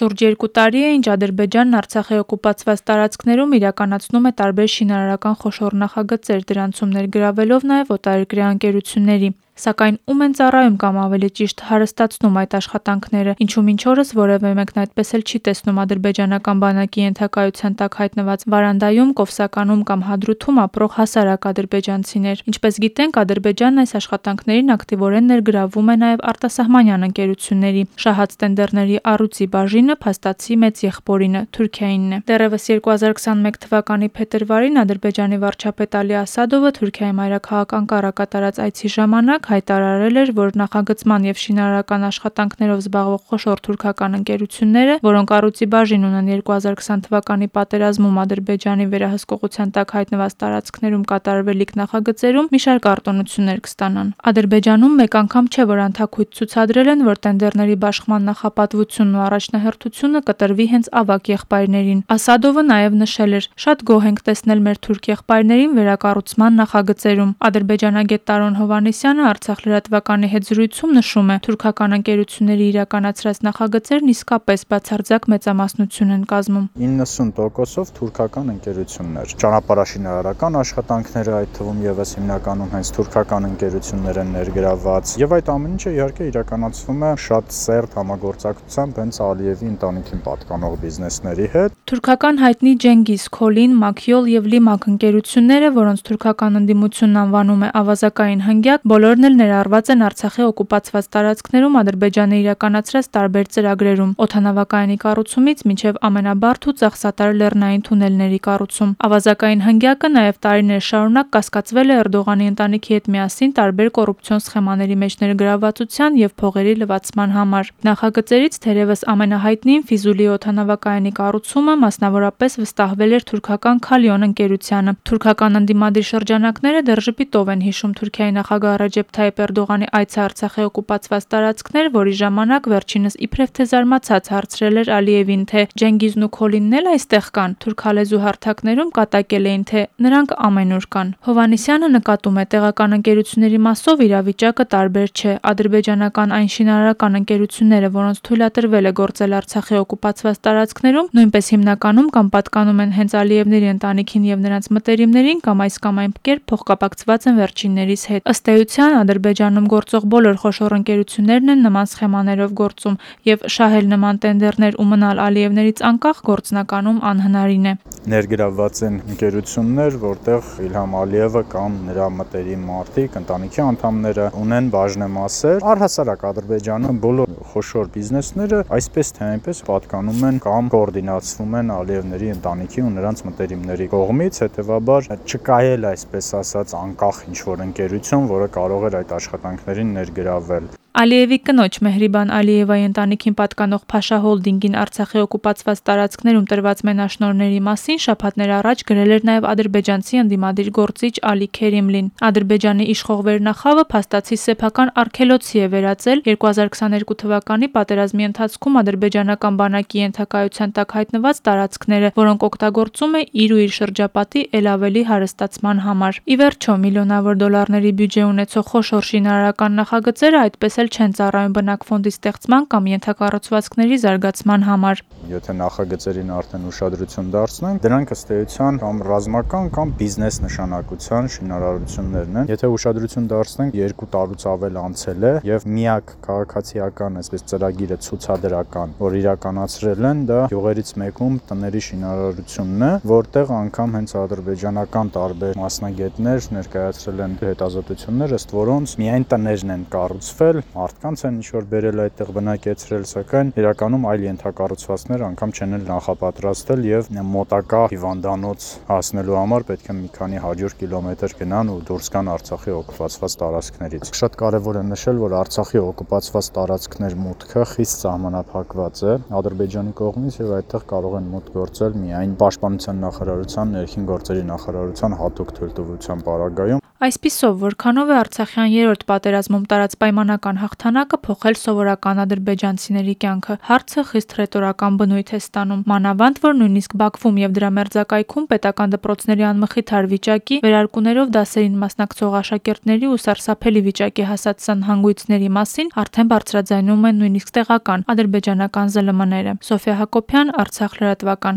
Շուրջ 2 տարի է, ինչ Ադրբեջանն Արցախի օկուպացված տարածքներում իրականացնում է տարբեր շինարարական խոշոր նախագծեր, դրանցում ներգրավելով նաև օտարերկրյա ընկերությունների սակայն ում են ծառայում կամ ավելի ճիշտ հարստացնում այդ աշխատանքները, ինչու մինչ օրս որևէ մեկն այդպես էլ չի տեսնում ադրբեջանական բանակի ենթակայության տակ հայտնված Վարանդայում, Կովսականում կամ Հադրութում ապրող հասարակ ադրբեջանցիներ։ Ինչպես գիտենք, Ադրբեջանն այս աշխատանքներին ակտիվորեն ներգրավում է նաև արտասահմանյան ընկերությունների։ Շահած տենդերների առույցի բաժինը փաստացի մեծ եղբորինը Թուրքիայինն է։ Դեռևս 2021 թվականի փետրվարին Ադրբեջանի վարչապետ Ալի Ասադովը Թուրքիայի մայրաքաղաք Անկարա կատարած այցի ժամանակ հայտարարել էր, որ նախագծման եւ շինարարական աշխատանքներով զբաղվող խոշոր թուրքական ընկերությունները, որոնք առույցի բաժին ունեն 2020 թվականի պատերազմում Ադրբեջանի վերահսկողության տակ հայտնված տարածքներում կատարվելիք նախագծերում մի շարք արտոնություններ կստանան։ Ադրբեջանում մեկ անգամ չէ, որ անթակույց ցուցադրել են, որ տենդերների բաշխման նախապատվությունն ու առաջնահերթությունը կտրվի հենց ավակ եղբայրներին։ Ասադովը նաև նշել էր. «Շատ գոհ ենք տեսնել մեր թուրք եղբայրներին վերակառուցման նախագծերում»։ Ադրբեջանագետ Տարոն Հովանեսյանը Արցախ լրատվականի հետ զրույցում նշում է. թուրքական ընկերությունների իրականացրած նախագծերն իսկապես բացարձակ մեծամասնություն են կազմում։ 90%-ով թուրքական ընկերություններ։ Ճանապարհաշինարարական աշխատանքները այդ թվում եւս հիմնականում հենց թուրքական ընկերություններ են ներգրաված եւ այդ ամեն ինչը իհարկե իրականացվում է շատ սերտ համագործակցությամբ հենց Ալիևի ընտանիքին պատկանող բիզնեսների հետ։ Թուրքական հայտնի Ջենգիզ, Քոլին, Մաքյոլ եւ Լիմակ ընկերությունները, որոնց թուրքական ընդդիմությունն անվանում է ավազակային հնգյակ, բոլորն էլ ներառված են Արցախի օկուպացված տարածքներում Ադրբեջանը իրականացրած տարբեր ծրագրերում՝ օթանավակայանի կառուցումից մինչև ամենաբարդ ու ծախսատար լեռնային թունելների կառուցում։ Ավազակային հնգյակը նաև տարիներ շարունակ կասկածվել է Էրդողանի ընտանիքի հետ միասին տարբեր կոռուպցիոն սխեմաների մեջ ներգրավվածության եւ փողերի լվացման համար։ Նախագծերից թերևս ամենահայտնին Ֆիզուլի օթանավակայանի կառուցումը մասնավորապես վստահվել էր թուրքական Քալիոն ընկերությանը։ Թուրքական ընդդիմադիր շրջանակները դեռ ժպիտով են հիշում Թուրքիայի նախագահ Ռաջեփ Թայիպ Էրդողանի այցը Արցախի օկուպացված տարածքներ, որի ժամանակ վերջինս իբրև թե զարմացած հարցրել էր Ալիևին, թե Ջենգիզն ու Քոլինն էլ այստեղ կան։ Թուրքալեզու հարթակներում կատակել էին, թե նրանք ամենուր կան։ Հովանիսյանը նկատում է տեղական ընկերությունների մասով իրավիճակը տարբեր չէ։ Ադրբեջանական այն շինարարական ընկերությունները, որոնց թույլատրվել է գործել Արցախի օկուպացված տարածքներում, նույնպես հիմնականում կամ պատկանում են հենց Ալիևների ընտանիքին եւ նրանց մտերիմներին կամ այս կամ այն կերպ փոխկապակցված են վերջիններից հետ։ Ըստ էության Ադրբեջանում գործող բոլոր խոշոր ընկերություններն են նման սխեմաներով գործում եւ շահել նման տենդերներ ու մնալ Ալիևներից անկախ գործնականում անհնարին է։ Ներգրավված են ընկերություններ, որտեղ Իլհամ Ալիևը կամ նրա մտերիմ մարդիկ, ընտանիքի անդամները ունեն բաժնեմասեր։ Առհասարակ Ադրբեջանը բոլոր խոշոր բիզնեսները այսպես թե այնպես պատկանում են կամ կոորդինացվում են Ալիևների ընտանիքի ու նրանց մտերիմների կողմից, հետեւաբար չկայել այսպես ասած անկախ ինչ որ ընկերություն, որը կարող էր այդ աշխատանքներին ներգրավել։ Ալիևի կնոջ Մեհրիբան Ալիևայի ընտանիքին պատկանող Փաշա Հոլդինգին Արցախի օկուպացված տարածքներում տրված մենաշնորհների մասին շաբաթներ առաջ գրել էր նաև ադրբեջանցի ընդդիմադիր գործիչ Ալի Քերիմլին։ Ադրբեջանի իշխող վերնախավը փաստացի սեփական արգելոցի է վերածել 2022 թվականի պատերազմի ընթացքում ադրբեջանական բանակի ենթակայության տակ հայտնված տարածքները, որոնք օգտագործում է իր ու իր շրջապատի ել ավելի հարստացման համար։ Ի վերջո, միլիոնավոր դոլարների բյուջե ունեցող խոշոր շինարարական նախագծերը այդպես էլ չեն ծառայում բնակֆոնդի ստեղծման կամ ենթակառուցվածքների զարգացման համար։ Եթե նախագծերին արդեն ուշադրություն դարձնենք, դրանք ըստ էության կամ ռազմական կամ բիզնես նշանակության շինարարություններն են։ Եթե ուշադրություն դարձնենք, երկու տարուց ավել անցել է եւ միակ քաղաքացիական, այսպես ծրագիրը ցուցադրական, որ իրականացրել են, դա յուղերից մեկում տների շինարարությունն է, որտեղ անգամ հենց ադրբեջանական տարբեր մասնագետներ ներկայացրել են հետազոտություններ, ըստ որոնց միայն տներն են կառուցվել, մարդկանց են ինչ-որ բերել այդտեղ բնակեցրել, սակայն իրականում այլ ենթակառուցվածքներ անգամ չեն էլ նախապատրաստել եւ մոտակա հիվանդանոց հասնելու համար պետք է մի քանի 100 կիլոմետր գնան ու դուրս գան Արցախի օկուպացված տարածքներից։ Շատ կարեւոր է նշել, որ Արցախի օկուպացված տարածքներ մուտքը խիստ սահմանափակված է Ադրբեջանի կողմից եւ այդտեղ կարող են մուտք գործել միայն Պաշտպանության նախարարության, ներքին գործերի նախարարության հատուկ թույլտվության պարագայում Այսպիսով, որքանով է Արցախյան երրորդ պատերազմում տարած պայմանական հաղթանակը փոխել սովորական ադրբեջանցիների կյանքը, հարցը խիստ ռետորական բնույթ է ստանում։ Մանավանդ, որ նույնիսկ Բաքվում եւ դրա մերձակայքում պետական դպրոցների անմխիթար վիճակի, վերարկուներով դասերին մասնակցող աշակերտների ու սարսափելի վիճակի հասած սանհանգույցների մասին արդեն բարձրաձայնում են նույնիսկ տեղական ադրբեջանական ԶԼՄ-ները։ Սոֆիա Հակոբյան, Արցախ լրատվական։